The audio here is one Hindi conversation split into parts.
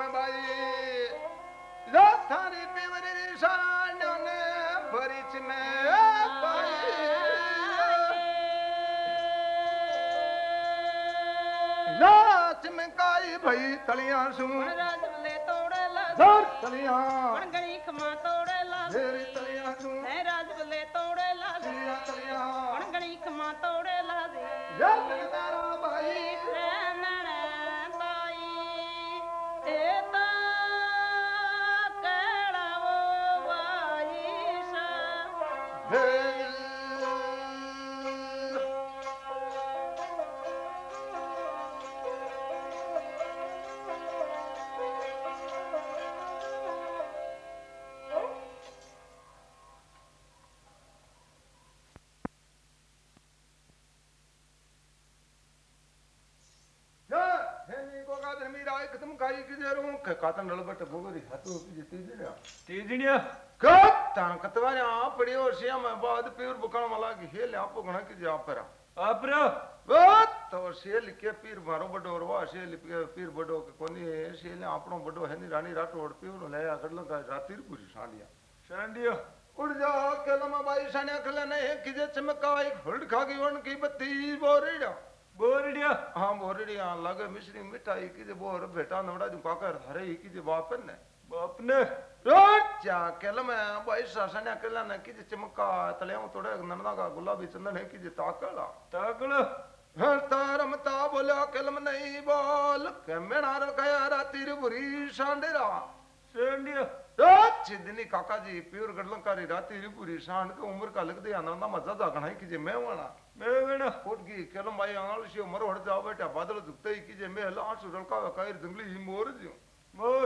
ਰਾਮ ਬਾਈ। ਲੋਥਾਰੀ ਪਿਵਰੀ ਸ਼ਾਨਾਂ ਨੇ ਭਰਿਚ ਨੇ ਪਾਈ। ਲਾਚ ਮਕਾਈ ਭਈ ਤਲੀਆਂ ਸੂ। ਰਾਜ ਲੈ ਤੋੜੇ ਲਾ। ਜ਼ਰ ਤਲੀਆਂ। ਗਣੀ ਖਮਾ ਤੋੜੇ ਲਾ। ਤੇਰੀ ਤਲੀਆਂ ਸੂ। કતવાર્યા પડ્યો શ્યામ બાદ પીર બકણ મલા કે હે લે આપો ઘણા કે જે આપરા આપરો બત તો શેલ કે પીર મારો બડો રવા શેલ કે પીર બડો કે કોની શેલ આપણો બડો હેની રાણી રાઠોડ પીર લે આ ગડલો કા રાતીર પૂરી સાંડિયા શાંડિયો ઉડ જા કેલમાં બાઈ સાણ્યા ખલે ને કીજે ચમકાઈ હડ ખાગી વણ કી બત્તી બોરડ્યા બોરડિયો હા બોરડી આ લાગે મિશ્રી મીઠાઈ કીજે બોર ભેટા નવડા દુ કાકર હરે ઈ કીજે બાપન ને બાપને રોચ્યા કેલમે બાઈ સાણ્યા કેલા ને કીજે ચમકા તલે હું થોડે નંદના કા ગુલાબી ચંદન હે કીજે તાકળા તાકળો હરતા રમતા બોલ્યા કેલમ નહીં બોલ કે મેણા રખાયા રાતીર બુરી સાંડેરા શાંડિયો चिदनी काका जी प्योर गडलंकारी राती रिपुरी शान के उम्र का लग दिया नंदा मजा जा गणाई कीजे मैं वाला મેવણો कोट की केलम भाई आंगल शिव मरो हट जाओ बेटा बादल दुखते ही कीजे मैं हला आंसू रलका कायर जंगली ही मोर जियो મોર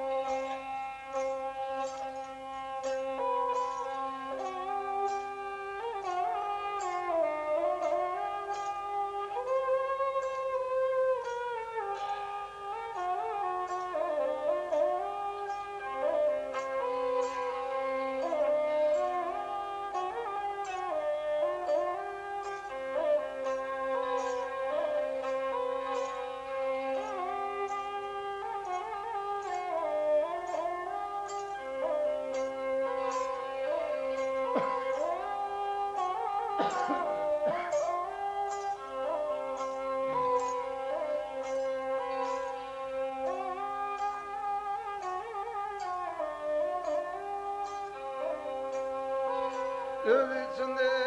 Ölüsünde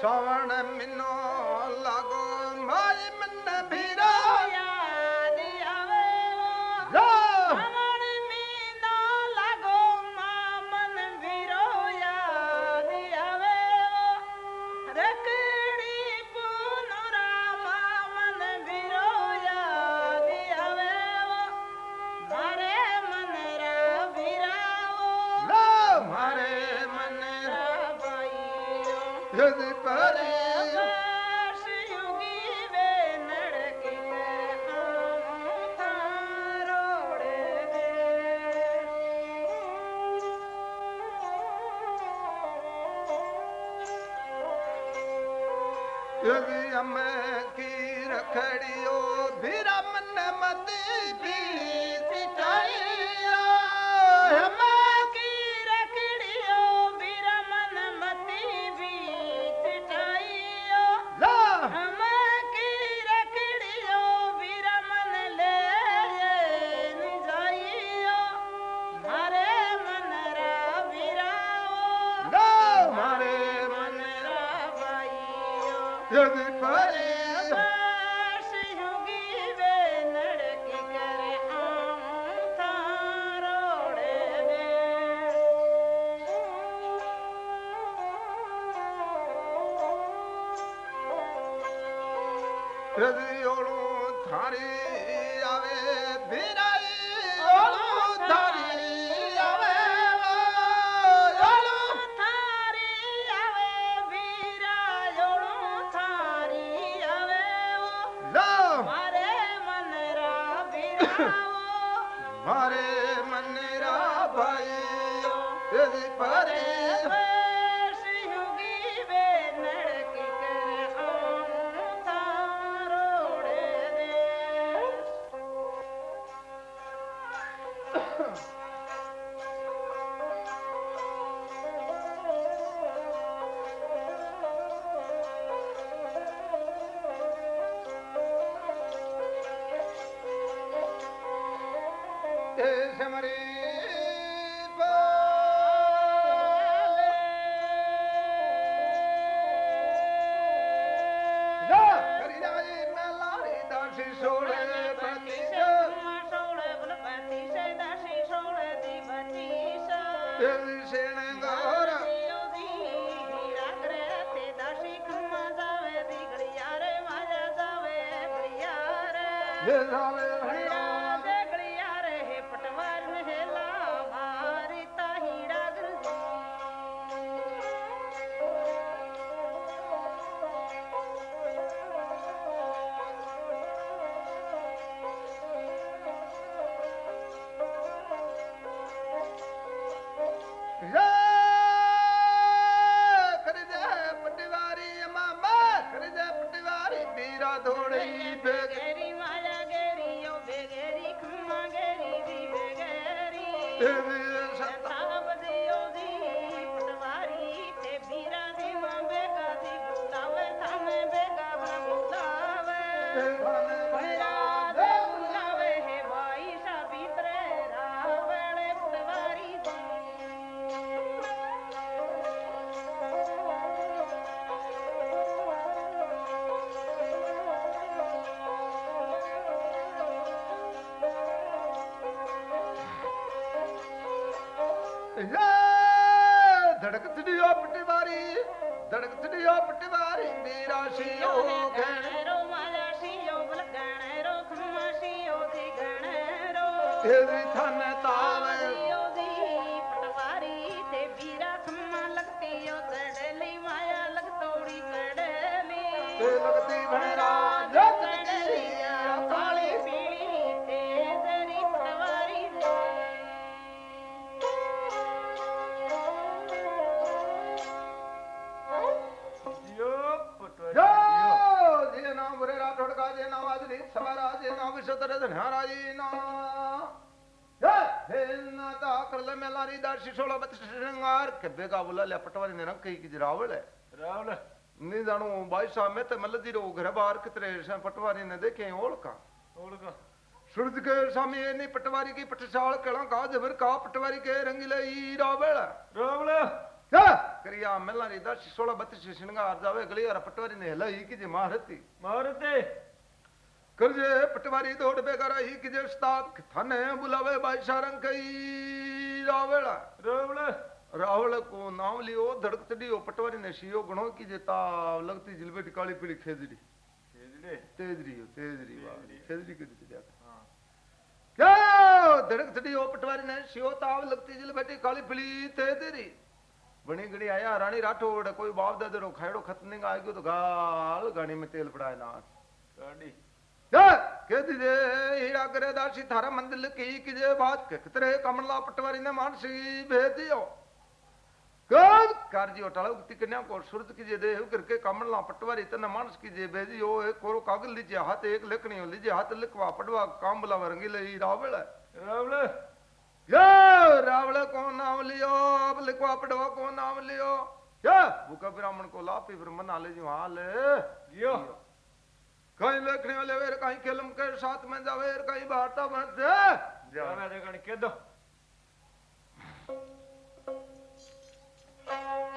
श्रावण मिनो लगो माई मन भीरा यदि ओळू थारी आवे ये जावे करले मेलारी दार श्रृंगार के बेगा बोला पटवारी कही की जरावल है रावण नहीं जानो भाई साहब में तो मल्लदी रो घर बाहर कितरे से पटवारी ने देखे ओल का ओळखा सूरज के सामने ये नहीं पटवारी की पटसाल कला का जबर का पटवारी के रंगीले ई रावल रावण क्या करिया मेलारी दार शिशोला बत श्रृंगार जावे गलियारा पटवारी ने हलाई की जे मारती मारते करजे पटवारी दौड़ बेगारा ही की जे स्ताप थाने बुलावे भाई सारंग कई रावला रावण रावल को नाम लियो धड़क चढ़ियो पटवारी ने शियो गणो की जे ताव लगती जिलबेटी काली पीली खेजड़ी। खेजड़े? तेजरी हो तेजरी वाह खेजड़ी दी जाता हाँ। क्या धड़क चढ़ियो पटवारी ने शियो ताव लगती जिलबेटी काली पीली तेजरी बनी गड़ी आया रानी राठौड़ कोई बाप दादे रो खायड़ो खत नहीं आ गयो तो गाल गाड़ी में तेल पड़ाए ना गाड़ी दीजे हीरा करे दासी थारा मंदिर की की जे बात के कितरे कमला पटवारी ने मानसी भेज दियो। कब कारजी होटल उक्ति कन्या को सूरज की जे दे करके कमला पटवारी तने मानस की जे भेजी ओ एक कोरो कागज़ लीजिए हाथ एक लिखनी हो लीजिए हाथ लिखवा पटवा काम बला रंगी ले रावल रावल। यो रावल को नाम लियो? अब लिखवा पटवा को नाम लियो? या भूखा ब्राह्मण को लापी फिर मना ले जो हाल गियो कहीं लेखने वाले वेर कहीं खेलम के साथ में जावेर कहीं मत दे। जावे देखण के दो। Thank you.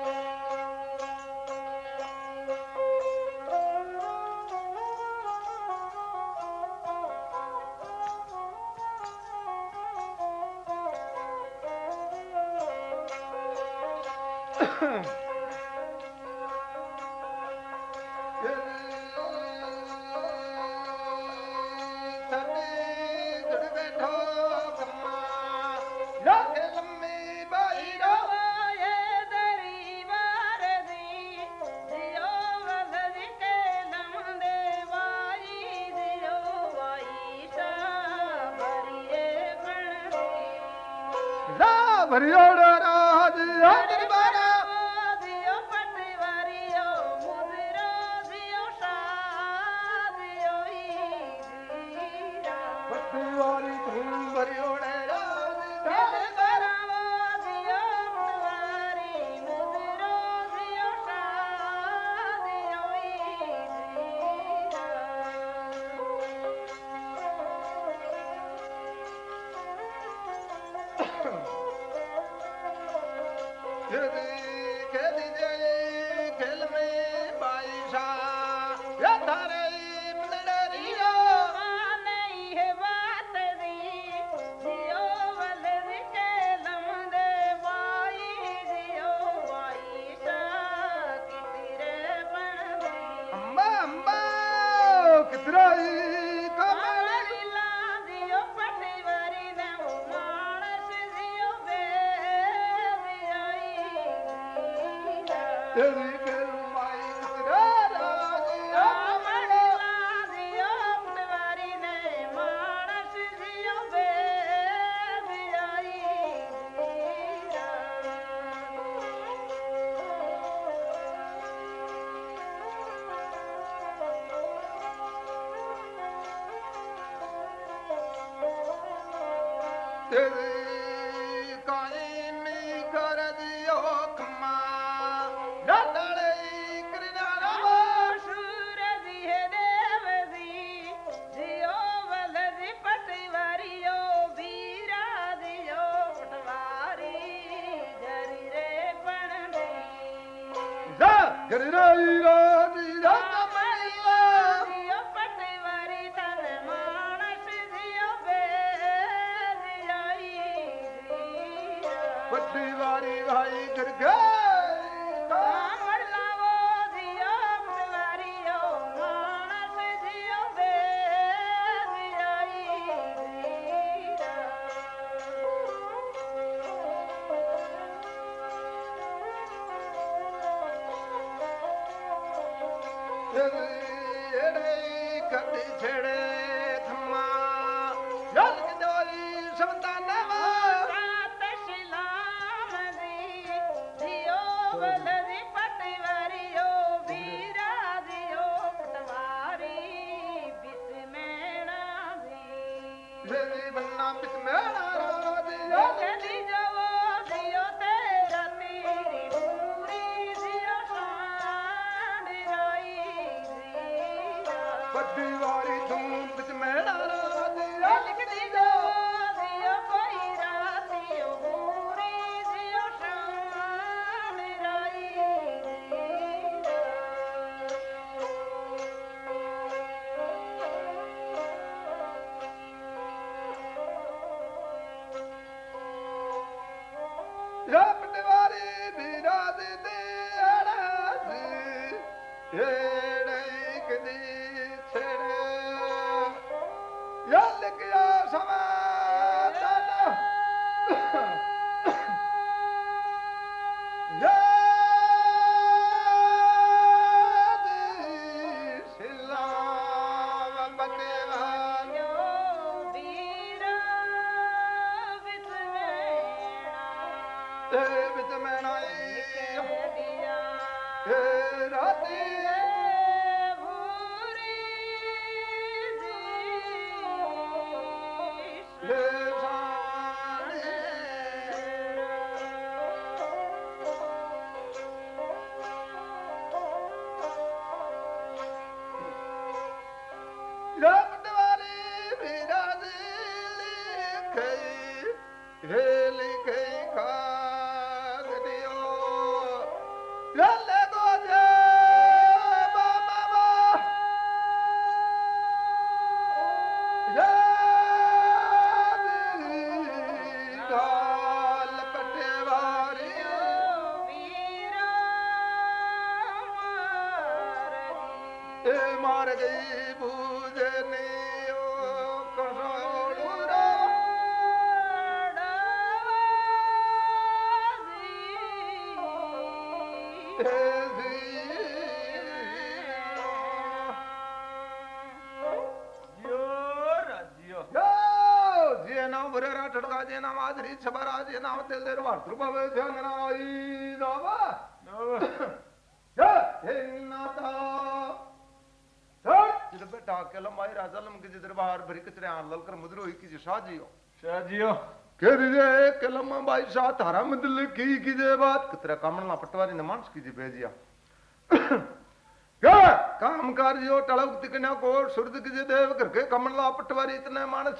করবে या लिखया समाधान ಚಟಕಾಜೆ ನಾಮ ಆದ್ರಿ ಶಬರಾಜೆ ನಾಮ ತೆಲ್ದೇರು ವರ್ತೃಪವ ಜಂಗನಾಯಿ ನಾಮ बेटा केलम भाई राजा लम के जिधर बाहर भरी कचरे आन ललकर मुद्रो ही कीजिए शाह जियो। शाह जियो। कह दीजिए भाई शाह तारा मदल की कीजिए बात? कतरा कामणला पटवारी ने मानस की कीजिए भेजिया काम कार्यो टड़क तिकना को सुरद कीजिए देव करके कमला पटवारी इतने मानस।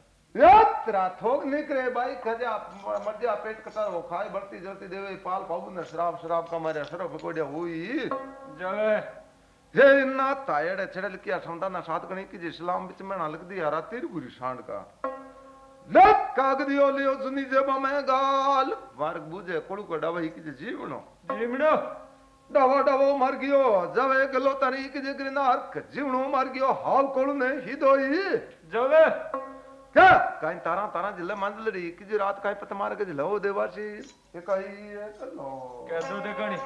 यात्रा थोक निकरे भाई खजा मर्जा पेट कतर वो खाए बढ़ती जलती देवे पाल पाबू ने शराब शराब का मारे शराब पकोड़िया हुई જવે ये ना तायड़ छड़ल किया समता ना सात गणी की इस्लाम बिच में ना लग दिया रात तेरी पूरी सांड का लक कागदियो लियो सुनी जे मैं गाल मार्ग बुझे कोड़ू को डवही की जे जीवनो જીમડો डवो डवो मर गयो जवे गलो तरी की जे गिरनार जीवनो मर गयो हाव कोड़ू ने हिदोई જવે क्या कहीं तारा तारा जिले मंद लड़ी कि जी रात कहीं पत मार के जिला ओ देवासी ये कही है कर लो कह दो देखनी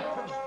Oh,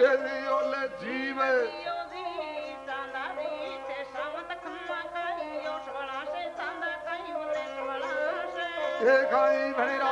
தெரியோல ஜீவ. காய் பணிரா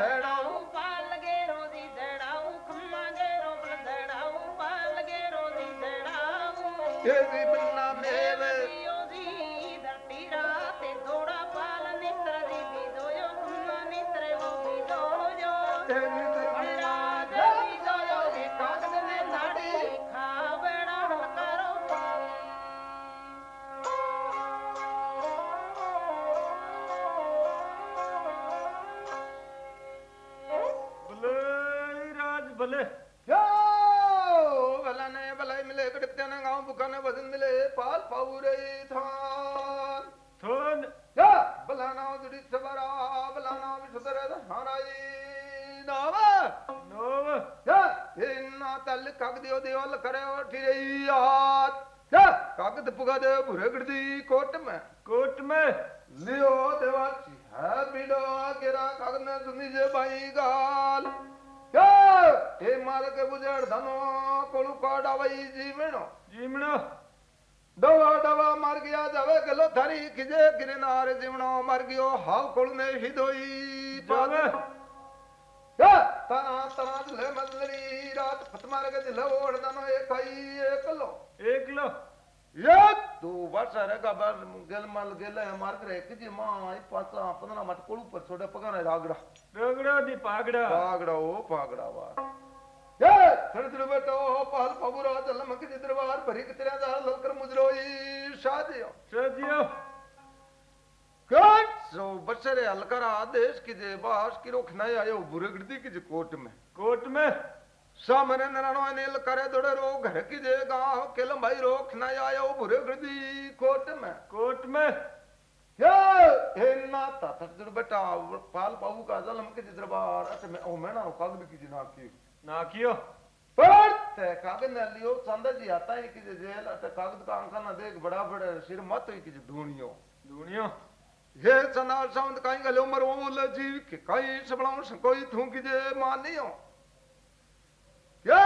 ધડાઉ પાલ ગેરો દી ધડાઉ ખમ્મા ગેરો ધડાઉ પાલ ગેરો દી ધડાઉ ધનો કોળું કોડાવઈ જીવણો જીવણો દવા દવા માર ગયા જવે ગલો ધરી ખીજે ગિરનાર જીવણો માર ગયો હાવ કોળું ને હિદોઈ જવે तना तना ले मंदरी रात फतमार के दिल ओढ़ दनो एक एकलो एकलो ये तू वर्षा का गल मल गल मार्ग रे कि जी पाचा पंद्रह मट कोलू पर छोड़े पगाने रागड़ा। रागड़ा दी पागड़ा। पागड़ा ओ पागड़ा वाह ತಣತಿಳುಬಟೋ ಪಾಲ್ ಪಗುರ ಜಲ ಮಕ ಜಿದ್ರವಾರ್ ಭರಿ ಕತಿರ ದಾರ ಲಲ್ಕರ್ ಮುಜರೋಯಿ ಶಾದಿಯೋ ಶಾದಿಯೋ कट सो बसरे अलकर आदेश की जे बास की रोक नहीं आयो बुरगड़ी की जे कोट में। कोट में? सामने नरणवा नील करे दौड़े रो घर की जे गाँव केलम भाई रोक नहीं आयो बुरगड़ी कोट में। कोट में? या हे ना ता तर बेटा पाल पाऊ का जलम के दरबार अत में ओ मैं ना काग भी की ना की ना कियो पर ते कागद लियो चंदा जी आता है कि जेल अट कागद का अंका ना देख बड़ा बड़ा सिर मत हुई कि जे ढूंढियो हे चंदा साउंड काई गलो मरो ल जीव के काई सबलाऊ कोई थू कि जे मानियो? ये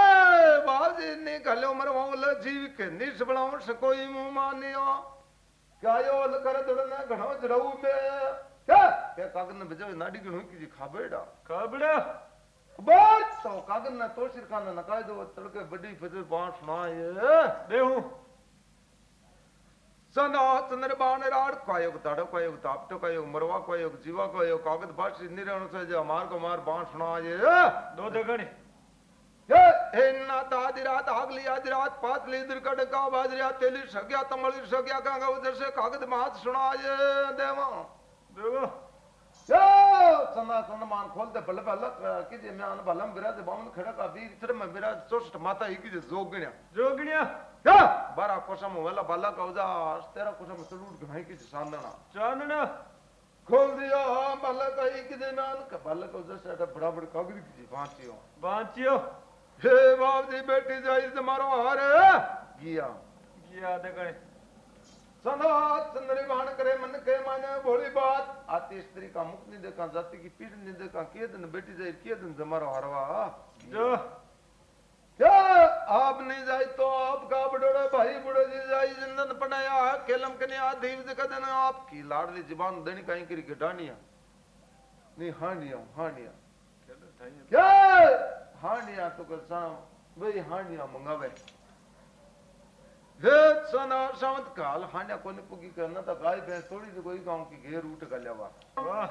बाजी ने गलो मरो ल जीव के निस बलाऊ कोई मुँह मानियो? क्या यो ल कर दड़ना घणो जड़ऊ में? क्या? के कागद न बजो नाडी गणो की जी खाबेड़ा? तो कागद न तो सिर खाना न काय दो तड़के बड़ी फजल बाँस सुनाए देहूं। सना चंद्र बाण राड कायोग ताड़ो कायोग तापटो कायोग मरवा कायोग जीवा कायोग कागद भाषी निरण से जो मार को मार बाण सुनाए दो दगणी हे हे ना तादी रात आगली आदि रात पातली दुर्कट का बाजरिया तेली सग्या तमली सग्या का उधर से कागद मात सुनाए। देवा। देखो यो सना सन मान खोलते बल्ले बल्ले कि जे मैं बलम बिराज बामन खड़ा का बीर इतर में बिराज चोस्ट माता कि जे जोगण्या जोगणिया या बारा कोसम वेला बाला का उजा तेरा कोसम सलूट घाई की सानना चांदना खोल दिया बाला का कि जे का बाला का उजा से बड़ा बड़ा कागज़ की जी बांचियो हे बाप जी बेटी जाई तुम्हारो हारे गिया सना चंद्री करे मन के माने भोली बात। आती स्त्री का मुख नहीं देखा जाति की पीठ नहीं देखा के दिन बेटी जाई के दिन जमारो हरवा। जो। क्या? आप नहीं जाए तो आपका बड़ोड़े भाई बुढ़े जी जाई जिंदन पढ़ाया केलम कने आधीव जगह देना आपकी लाडली ज़ुबान देनी कहीं करी के डानिया नहीं हांडिया हांडिया क्या? हांडिया तो कर भाई हांडिया मंगावे। हे सावंत काल हांडिया कोने पुगी करना था गाय भैंस थोड़ी सी कोई गाँव की घेर उठ कर लेवा वाह।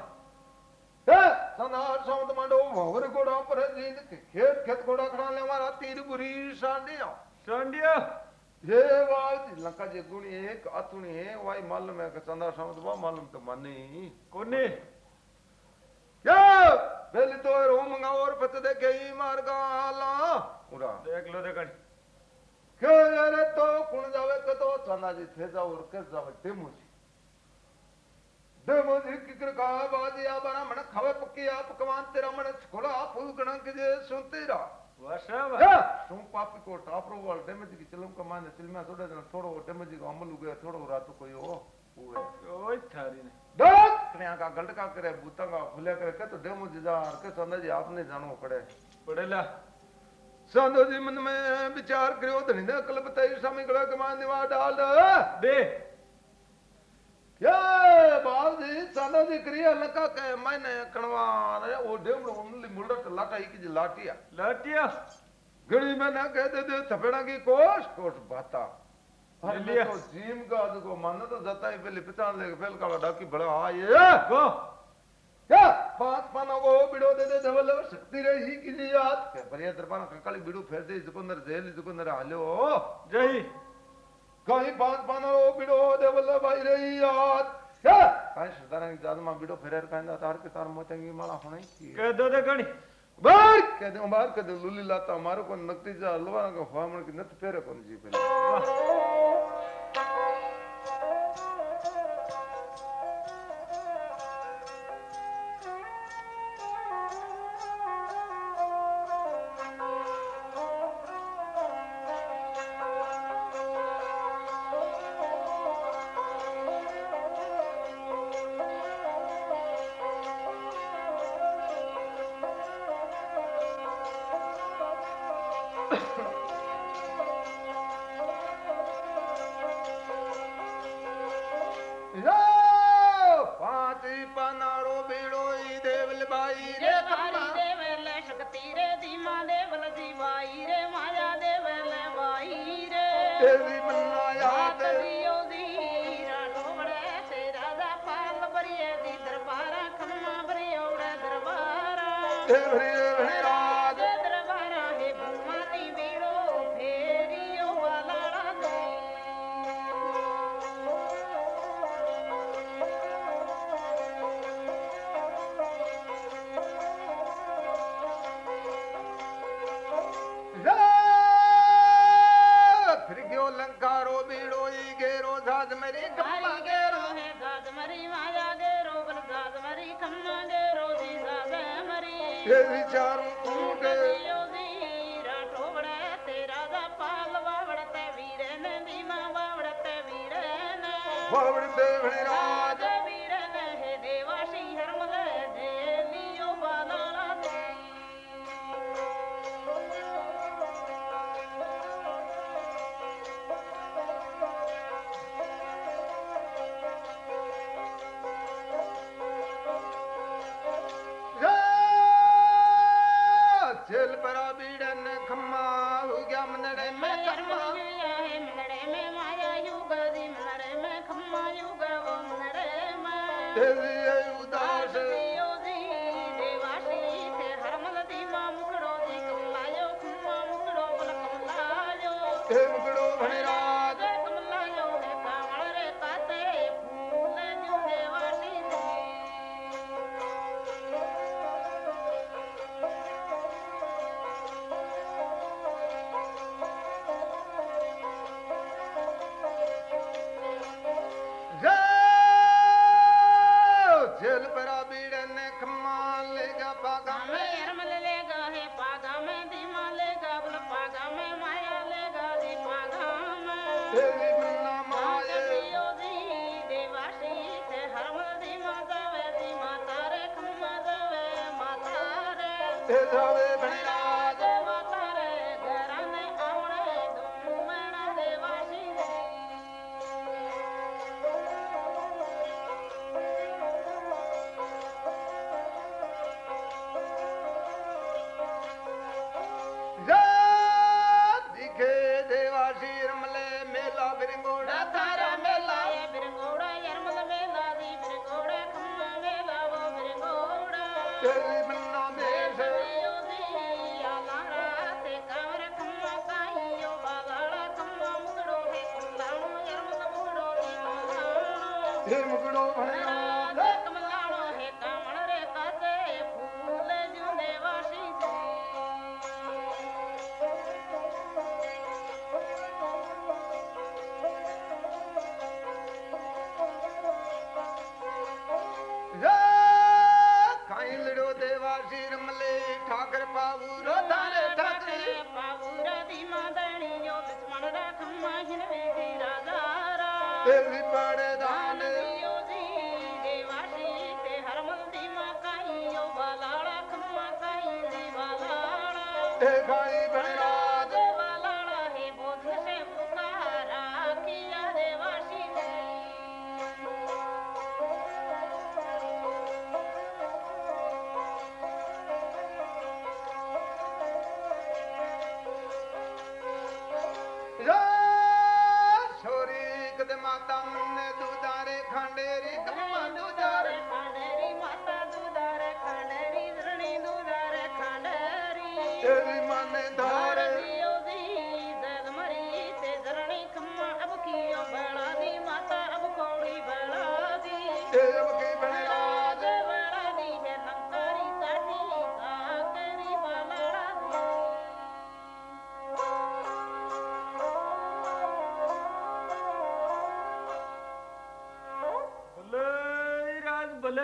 हे सावंत मांडो भवर घोड़ा पर जींद खेत खेत घोड़ा खड़ा ले मारा तीर बुरी सांडिया। चांडिया ये बात लंका जे गुणी एक अतुणी है वाई मालूम है कि चंदा सावंत बा मालूम तो मानी कोने? या पहले तो रो मंगा और पत दे गई मार गाला। उड़ा। देख लो दगणी अरे तो कोण जावे का तो चनाजी थे जा के जावे ते मुझे दे मुझे किकर का बाज या बना मन खावे पक्की आप कमान तेरा मन छोला फूल गणा के जे सुनते रहा वशव तुम पाप को टापरो वाल डैमेज की चलम कमान चल में थोड़ा जन थोड़ो डैमेज को अमल हो गया थोड़ो रात कोई हो ओए ओए थारी ने डक कन्या का गलटका करे बूता का फुले करे के तो डैमेज जा के चनाजी आपने जानो पड़े पड़ेला संदो जी मन में विचार करियो धनी ने कल बताई सामी गला कमान दिवा डाल दे बाल जी संदो जी करिया लका के मैंने कणवा रे ओ डेमड़ो उनली मुलट लाटा ही की लाटिया लाटिया गड़ी में ना कह दे दे थपेड़ा की कोश कोश बाता। तो जीम का को मन तो जाता है पहले पिता ले फेल का डाकी बड़ा आ ये क्या? पाँच पाना को बिड़ो दे दे धवल शक्ति रही की जी याद के बढ़िया दरबार कंकाली बिड़ो फेर दे जुकुंदर जेल जुकुंदर हालो जय कहीं पाँच पाना को बिड़ो देवल भाई रही याद क्या? कहीं सरदार की जाद में बिड़ो फेर कहंदा तार के तार मोतेंगी माला होने की कह दो दगणी बार! कह दे बार कह दे लुली लाता मारो को नकती जा लवा का फामण की नत फेरे कौन जी पहले। तेरी उदास तेरी मन्ना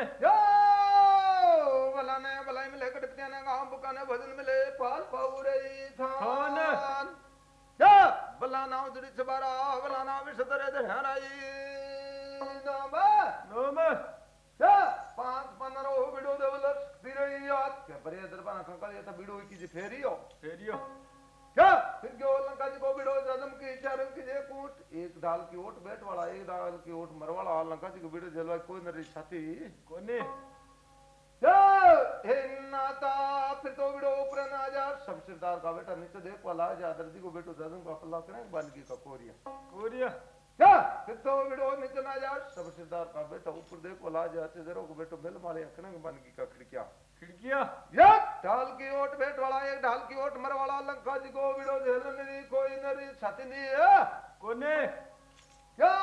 में यो! भला ने भलाई मिले कटपतिया ने गाँव बुका भजन मिले पाल पाऊ रही थान। या! भला नाम जुड़ी सबारा भला नाम विषदरे धराई। नोम। नोम। या! पाँच पंद्रह हो बिडो देवलर बिरई याद। के बरे दरबार कंकल ये तो बिडो की जी फेरियो। फेरियो। क्या फिर क्यों लंका जी को बिडो जजम की इच्छा की जे कूट। एक डाल की ओट बैठ वाला एक डाल की ओट मरवाला लंका जी को बिडो जलवा कोई नरी छाती। जा दर्जी को बेटो दादन का अल्लाह करे बालकी का कोरिया। कोरिया? क्या कितो बेटो ओ नीचे ना जा। सब सिरदार का बेटा ऊपर देखो लाज आते जरो को बेटो बिल बेल मारे करे बालकी का खिड़किया। खिड़किया? या ढाल की ओट बेट वाला एक ढाल की ओट मर वाला लंका जी को बिड़ो झेलन री कोई नरी छाती नी कोने? क्या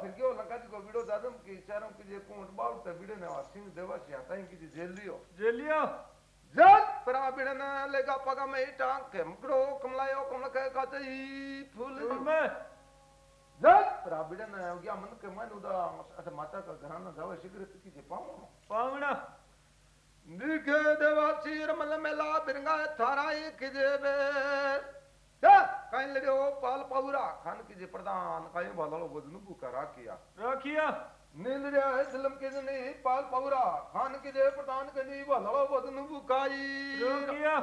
फिर क्यों लंका जी को बिड़ो दादम की चारों की जे कोट बाल तबीड़े ने वासिंग देवा से आता है कि जेल लियो। जेल लियो? Zat parabidana lega pagameta kemkro kamlayo kamlaka katai फूल। में जग प्राबिडन हो गया मन के मन उदा अच्छा माता का घराना गावे शीघ्र तिथि से पाऊँ पावना। निग देवाचीर मल मेला बिरंगा थाराई किजेबे जा काई लड़े हो पाल पाउरा खान किजे प्रदान काई भालो भजन बुका राखिया। राखिया। नींद रे है दिलम के जने पाल पाउरा खान की जे प्रधान के नी भालो बदनु बुकाई रोकिया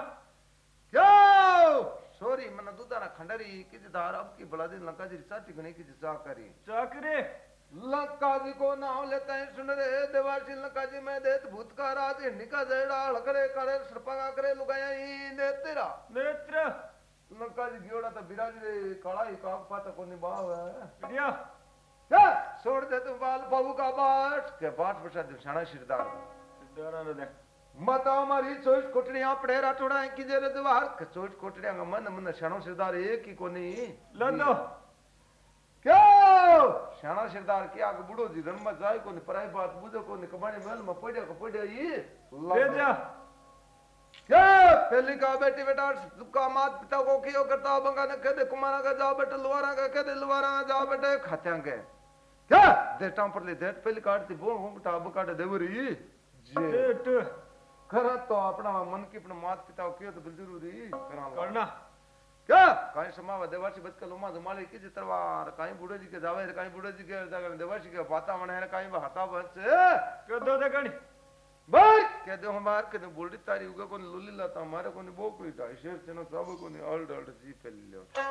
क्यों? सॉरी मन दुदारा खंडरी की दार अब की बड़ा दिन लंका जी चाटी गने की जे करी। चाकरे। लंका जी को नाम लेते हैं सुन रे देवासी लंका जी में देत भूत का राज निका जेड़ा हड़करे करे सरपंगा करे लुगाया ही दे तेरा। नेत्र। लंका जी गियोड़ा तो बिराज रे काला ही काक पाता को निभाव। है छोड़ दे तू बाल बाबू का बाट के बाट बसा दे। सिरदार माता हमारी चोइस कोटड़ियाँ पड़ेरा टोड़ा की जे द्वार के चोइस कोटड़ियाँ का मन मन शानो सिरदार एक ही कोनी। लदो क्यों? शाना सिरदार की आग बुढ़ो जी धर्म जाय कोनी पराई बात बुझो कोनी कबानी महल में पड़िया को पड़िया ही। भेजा क्या? पहली का बेटी बेटा दुका मात पिता को कियो करता बंगा ने कह दे कुमारा का जाओ बेटे लुवारा का कह दे लुवारा जाओ बेटे खात्या के क्या? देटा पर ले देट पहली काटती बो हम बेटा अब काटे देवरी। जे। डेट खरा तो अपना मन की अपने मात पिता को तो ज़रूरी करा करना। क्या? काई समावा देवासी बच के लोमा जमाले की जे तरवार काई बूढ़े जी के जावे काई बूढ़े जी के जागर देवासी के बाता मने है काई हाथा बच कर दो दे कणी भाई कह दो हमार के ने बोलडी तारी उगा कोन लुली लाता हमारे कोनी बो कोई ता शेर चनो सब कोनी ऑल्ड ऑल्ड जी पे लियो। कर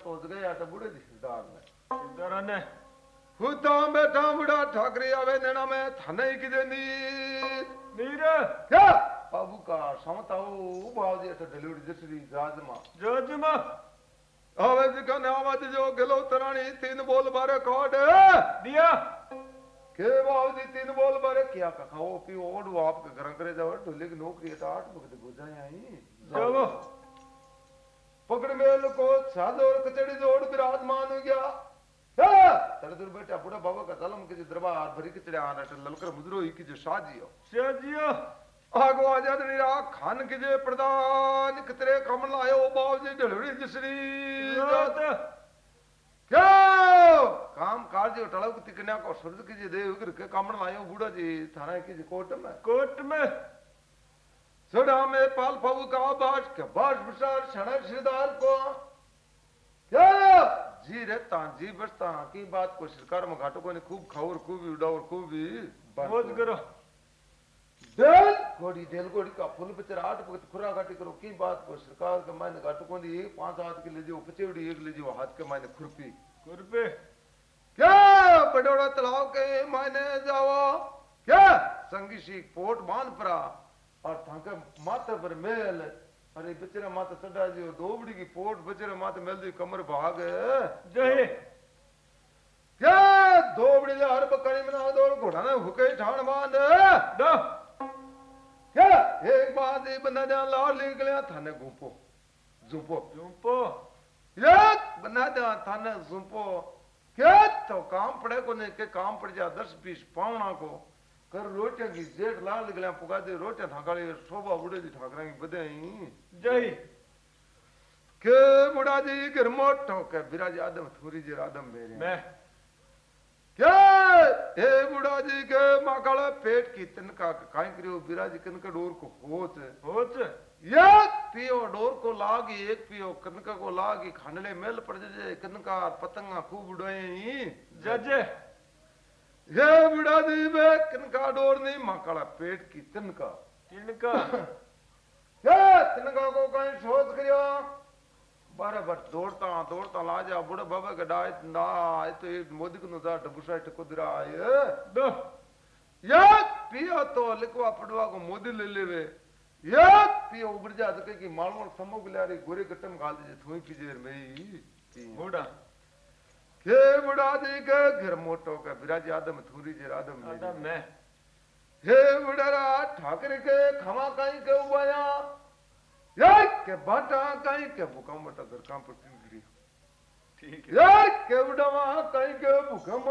हाथ दे संतोष गया तो बुढ़े दी दाल में सिद्धारा ने हुता बैठा बुढ़ा ठाकरे आवे नेना में थाने की जे नीर नीर क्या बाबू का समताओ भाव जे तो डिलीवरी जसरी राजमा जजमा आवे जिका नावाज जो गलो तरानी तीन बोल बारे कोड दिया के भाव जी तीन बोल बारे क्या का खाओ पियो ओड आप के घर करे जाओ ढोले की नौकरी पकड़ मेल को साध और कचड़ी जोड़ विराजमान हो! गया तड़े दूर बेटा बुढ़ा बाबा का तलम के दरबार भरी कचड़े आना ललकर मुजरो ही की जो साजियो सजियो आगो आज़ाद निरा खान के जे प्रधान कितरे कम लायो बाव जी ढलड़ी जिसरी। क्या? काम कार्य टड़क तिकन्या को सूरज की जे देव के कामण लायो बूढ़ा जी थाना की जे कोट में। कोट में? सड़ा में पाल फाऊ का बाज के बाज विचार क्षण श्रीदार को। क्या? जी रहता जी बसता की बात को सरकार में घाटो को ने खूब खाओ और खूब उड़ाओ और खूब मौज करो। डेल घोड़ी डेल घोड़ी का फुल पिचर आठ भगत खुरा घाटी करो की बात को सरकार के मायने घाटो को एक पाँच हाथ के ले जो पचेवड़ी एक ले जो हाथ के मायने खुरपी। कुरपे क्या? बडोड़ा तालाब के मायने जाओ। क्या? संगी पोट बाँध परा। और थाके माथे पर मेल। अरे बेचारा माथे चढ़ा जो दोबड़ी की पोट बेचारे माथे मेल दी कमर भाग। जय क्या? दोबड़ी ले हर बकरी में ना दौड़ घोड़ा ने हुके ठाण बाँध। दो क्या? एक बात ही बंदा जान लार लिख लिया थाने घूपो झूपो झुंपो एक बंदा जान थाने झूपो क्या? तो काम पड़े को नहीं के काम पड़ जा दस बीस पावना को। कर रोटियाँ की जेठ लाल निकलिया पुगा दे रोटियाँ ठाकाली शोभा बुढ़े जी ठाकरा की बधाई। जय। के बुढ़ा जी गिर मोटो के बिराज आदम थोड़ी जी आदम मेरे। मैं। क्या हे बुढ़ा जी के माकाला पेट की तिनका काई करियो बिराज कनका डोर को होत। होच एक पियो डोर को लागी एक पियो कनका को लागी खानले मेल पड़ जे कनका पतंगा खूब उड़ाई। जज। ये बुढ़ा जी बे कनका डोर नहीं माकाला पेट की तिनका। तिनका? क्या तिनका को कहीं शोध करियो। बारे बार दौड़ता दौड़ता ला जा बुढ़े बाबा के डाय ना आए तो एक मोदी को नजा डबुसा टकुदरा आए दो। एक पियो तो लिखवा पड़वा को मोदी ले लेवे। एक पियो उगड़ जा तो की माल माल समो गल्या रे गोरे गट्टम गाल दे थोई पिजेर में बूढ़ा के बुढ़ा दी के घर मोटो के बिराज आदम थूरी जे आदम आदम मैं। हे बुढ़ारा ठाकरे के खमा काई के उबाया। ये के बाटा काई के भूकंप बटा घर काम पर ठीक है। ये के बुढ़ावा काई के भूकंप